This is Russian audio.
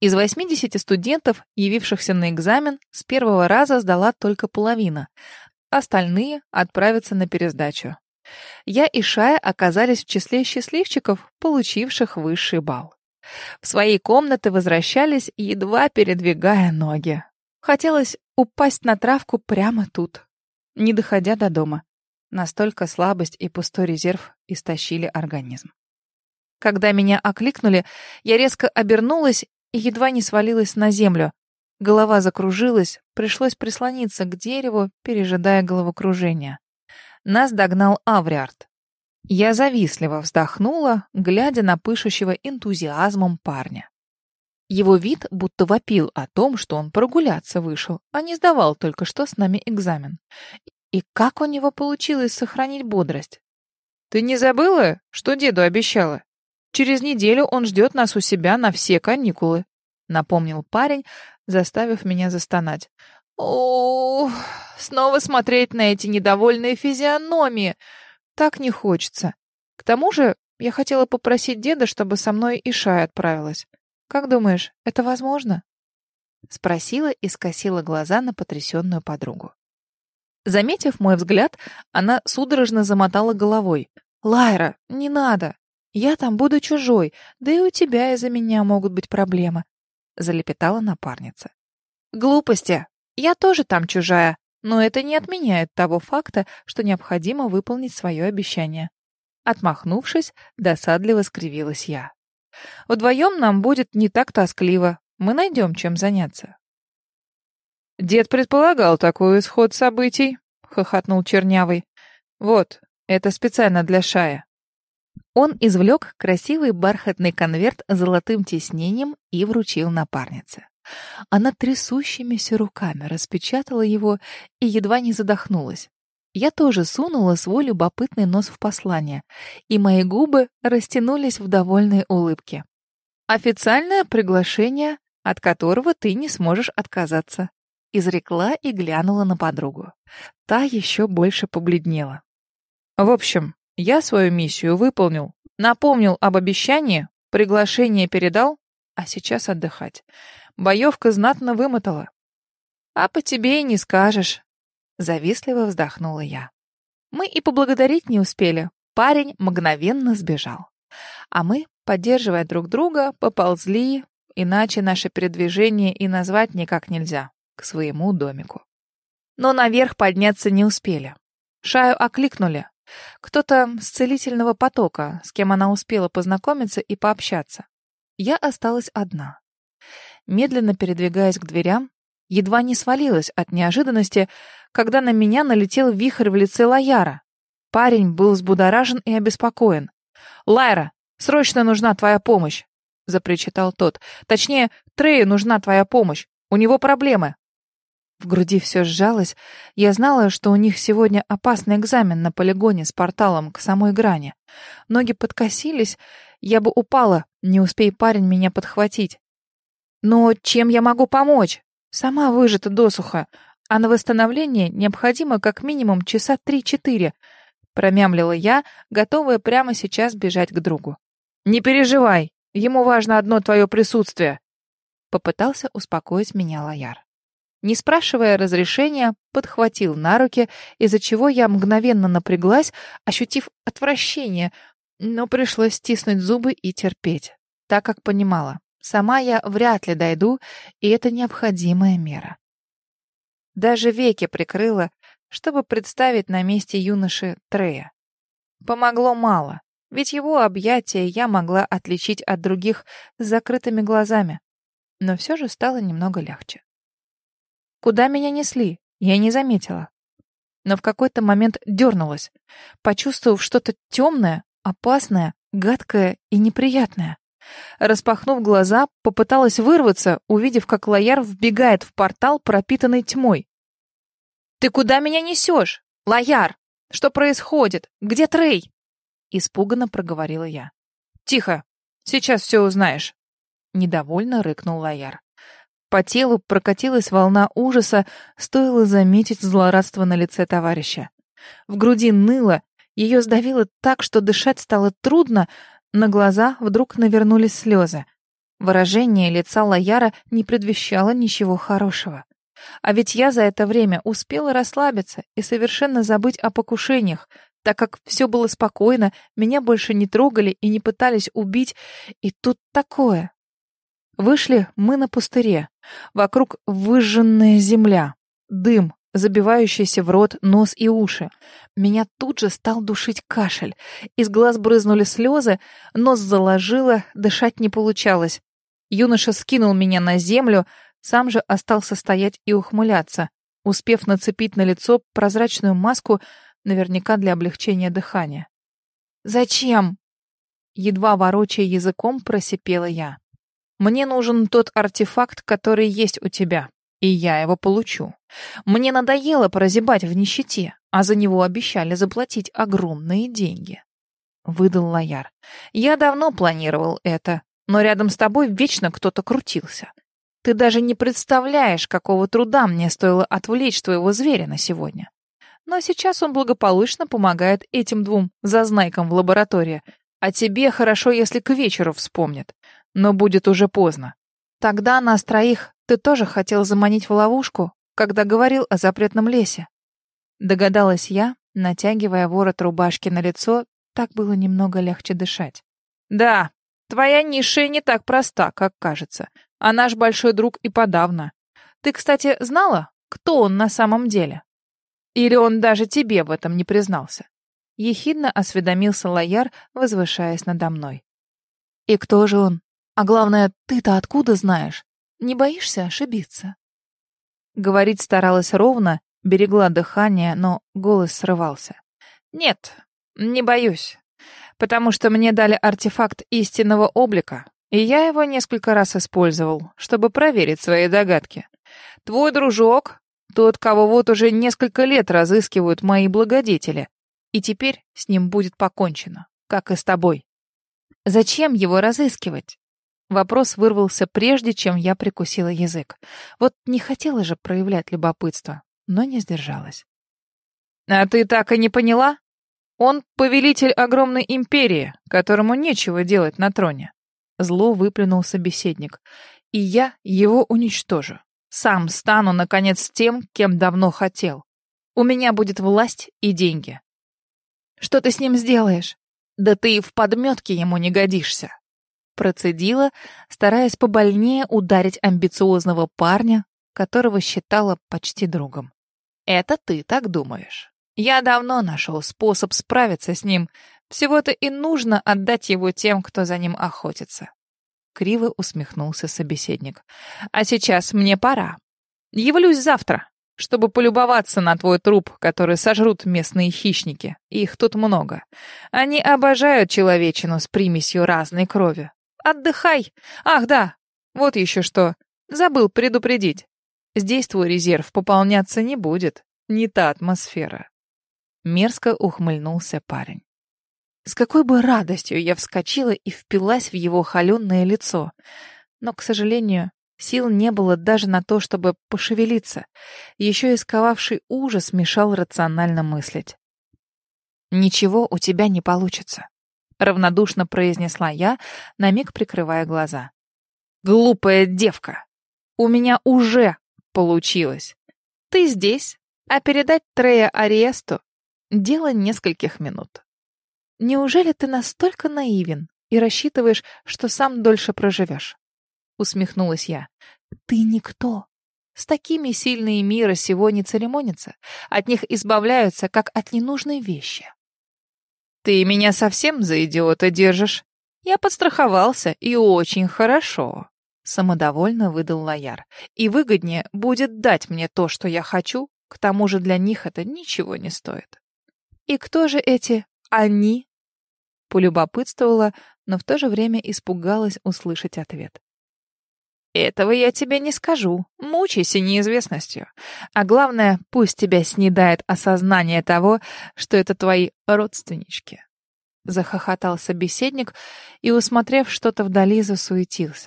Из 80 студентов, явившихся на экзамен, с первого раза сдала только половина. Остальные отправятся на пересдачу. Я и Шая оказались в числе счастливчиков, получивших высший балл. В свои комнаты возвращались, едва передвигая ноги. Хотелось упасть на травку прямо тут, не доходя до дома. Настолько слабость и пустой резерв истощили организм. Когда меня окликнули, я резко обернулась и едва не свалилась на землю. Голова закружилась, пришлось прислониться к дереву, пережидая головокружение. Нас догнал Авриард. Я завистливо вздохнула, глядя на пышущего энтузиазмом парня. Его вид будто вопил о том, что он прогуляться вышел, а не сдавал только что с нами экзамен. И как у него получилось сохранить бодрость? «Ты не забыла, что деду обещала? Через неделю он ждет нас у себя на все каникулы», — напомнил парень, заставив меня застонать. «О, снова смотреть на эти недовольные физиономии!» Так не хочется. К тому же, я хотела попросить деда, чтобы со мной и Шай отправилась. Как думаешь, это возможно? Спросила и скосила глаза на потрясенную подругу. Заметив мой взгляд, она судорожно замотала головой. «Лайра, не надо. Я там буду чужой, да и у тебя из-за меня могут быть проблемы», — залепетала напарница. «Глупости. Я тоже там чужая. Но это не отменяет того факта, что необходимо выполнить свое обещание. Отмахнувшись, досадливо скривилась я. Вдвоем нам будет не так тоскливо. Мы найдем, чем заняться. Дед предполагал такой исход событий, хохотнул Чернявый. Вот, это специально для Шая. Он извлек красивый бархатный конверт с золотым тиснением и вручил напарнице. Она трясущимися руками распечатала его и едва не задохнулась. Я тоже сунула свой любопытный нос в послание, и мои губы растянулись в довольной улыбке. «Официальное приглашение, от которого ты не сможешь отказаться», — изрекла и глянула на подругу. Та еще больше побледнела. «В общем, я свою миссию выполнил, напомнил об обещании, приглашение передал, а сейчас отдыхать. Боевка знатно вымотала. А по тебе и не скажешь. Завистливо вздохнула я. Мы и поблагодарить не успели. Парень мгновенно сбежал. А мы, поддерживая друг друга, поползли, иначе наше передвижение и назвать никак нельзя, к своему домику. Но наверх подняться не успели. Шаю окликнули. Кто-то с целительного потока, с кем она успела познакомиться и пообщаться. Я осталась одна медленно передвигаясь к дверям, едва не свалилась от неожиданности, когда на меня налетел вихрь в лице Лаяра. Парень был взбудоражен и обеспокоен. «Лайра, срочно нужна твоя помощь!» — запричитал тот. «Точнее, Трею нужна твоя помощь. У него проблемы». В груди все сжалось. Я знала, что у них сегодня опасный экзамен на полигоне с порталом к самой грани. Ноги подкосились, я бы упала, не успей парень меня подхватить. Но чем я могу помочь? Сама выжата досуха, а на восстановление необходимо как минимум часа три-четыре. Промямлила я, готовая прямо сейчас бежать к другу. Не переживай, ему важно одно твое присутствие. Попытался успокоить меня Лояр. Не спрашивая разрешения, подхватил на руки, из-за чего я мгновенно напряглась, ощутив отвращение, но пришлось стиснуть зубы и терпеть, так как понимала, Сама я вряд ли дойду, и это необходимая мера. Даже веки прикрыла, чтобы представить на месте юноши Трея. Помогло мало, ведь его объятия я могла отличить от других с закрытыми глазами, но все же стало немного легче. Куда меня несли, я не заметила. Но в какой-то момент дернулась, почувствовав что-то темное, опасное, гадкое и неприятное. Распахнув глаза, попыталась вырваться, увидев, как Лояр вбегает в портал, пропитанный тьмой. «Ты куда меня несешь? Лояр! Что происходит? Где Трей?» Испуганно проговорила я. «Тихо! Сейчас все узнаешь!» Недовольно рыкнул Лояр. По телу прокатилась волна ужаса, стоило заметить злорадство на лице товарища. В груди ныло, ее сдавило так, что дышать стало трудно, на глаза вдруг навернулись слезы. Выражение лица Лояра не предвещало ничего хорошего. А ведь я за это время успела расслабиться и совершенно забыть о покушениях, так как все было спокойно, меня больше не трогали и не пытались убить, и тут такое. Вышли мы на пустыре. Вокруг выжженная земля, дым, забивающийся в рот, нос и уши. Меня тут же стал душить кашель. Из глаз брызнули слезы, нос заложило, дышать не получалось. Юноша скинул меня на землю, сам же остался стоять и ухмыляться, успев нацепить на лицо прозрачную маску, наверняка для облегчения дыхания. «Зачем?» Едва ворочая языком, просипела я. «Мне нужен тот артефакт, который есть у тебя, и я его получу. Мне надоело прозябать в нищете, а за него обещали заплатить огромные деньги». Выдал Лояр. «Я давно планировал это, но рядом с тобой вечно кто-то крутился. Ты даже не представляешь, какого труда мне стоило отвлечь твоего зверя на сегодня. Но сейчас он благополучно помогает этим двум зазнайкам в лаборатории. А тебе хорошо, если к вечеру вспомнят. Но будет уже поздно. Тогда нас троих ты тоже хотел заманить в ловушку, когда говорил о запретном лесе. Догадалась я, натягивая ворот рубашки на лицо, так было немного легче дышать. Да, твоя низшая не так проста, как кажется а наш большой друг и подавно. Ты, кстати, знала, кто он на самом деле? Или он даже тебе в этом не признался?» Ехидно осведомился Лояр, возвышаясь надо мной. «И кто же он? А главное, ты-то откуда знаешь? Не боишься ошибиться?» Говорить старалась ровно, берегла дыхание, но голос срывался. «Нет, не боюсь, потому что мне дали артефакт истинного облика, и я его несколько раз использовал, чтобы проверить свои догадки. Твой дружок, тот, кого вот уже несколько лет разыскивают мои благодетели, и теперь с ним будет покончено, как и с тобой. Зачем его разыскивать? Вопрос вырвался прежде, чем я прикусила язык. Вот не хотела же проявлять любопытство, но не сдержалась. А ты так и не поняла? Он повелитель огромной империи, которому нечего делать на троне. Зло выплюнул собеседник. И я его уничтожу. Сам стану, наконец, тем, кем давно хотел. У меня будет власть и деньги. Что ты с ним сделаешь? Да ты и в подметке ему не годишься. Процедила, стараясь побольнее ударить амбициозного парня, которого считала почти другом. Это ты так думаешь. Я давно нашел способ справиться с ним, всего-то и нужно отдать его тем, кто за ним охотится. Криво усмехнулся собеседник. А сейчас мне пора. Явлюсь завтра, чтобы полюбоваться на твой труп, который сожрут местные хищники. Их тут много. Они обожают человечину с примесью разной крови. Отдыхай. Ах, да. Вот еще что. Забыл предупредить. Здесь твой резерв пополняться не будет. Не та атмосфера. Мерзко ухмыльнулся парень. С какой бы радостью я вскочила и впилась в его холеное лицо. Но, к сожалению, сил не было даже на то, чтобы пошевелиться. Еще сковавший ужас мешал рационально мыслить. «Ничего у тебя не получится», — равнодушно произнесла я, на миг прикрывая глаза. «Глупая девка! У меня уже получилось. Ты здесь, а передать Трея Ариесту — дело нескольких минут». Неужели ты настолько наивен и рассчитываешь, что сам дольше проживешь? Усмехнулась я. Ты никто. С такими сильные мира сего не церемонятся. От них избавляются, как от ненужной вещи. Ты меня совсем за идиота держишь? Я подстраховался, и очень хорошо. Самодовольно выдал Лояр. И выгоднее будет дать мне то, что я хочу, к тому же для них это ничего не стоит. И кто же эти «они»? Полюбопытствовала, но в то же время испугалась услышать ответ. «Этого я тебе не скажу. Мучайся неизвестностью. А главное, пусть тебя снедает осознание того, что это твои родственнички». Захохотал собеседник и, усмотрев что-то вдали, засуетился.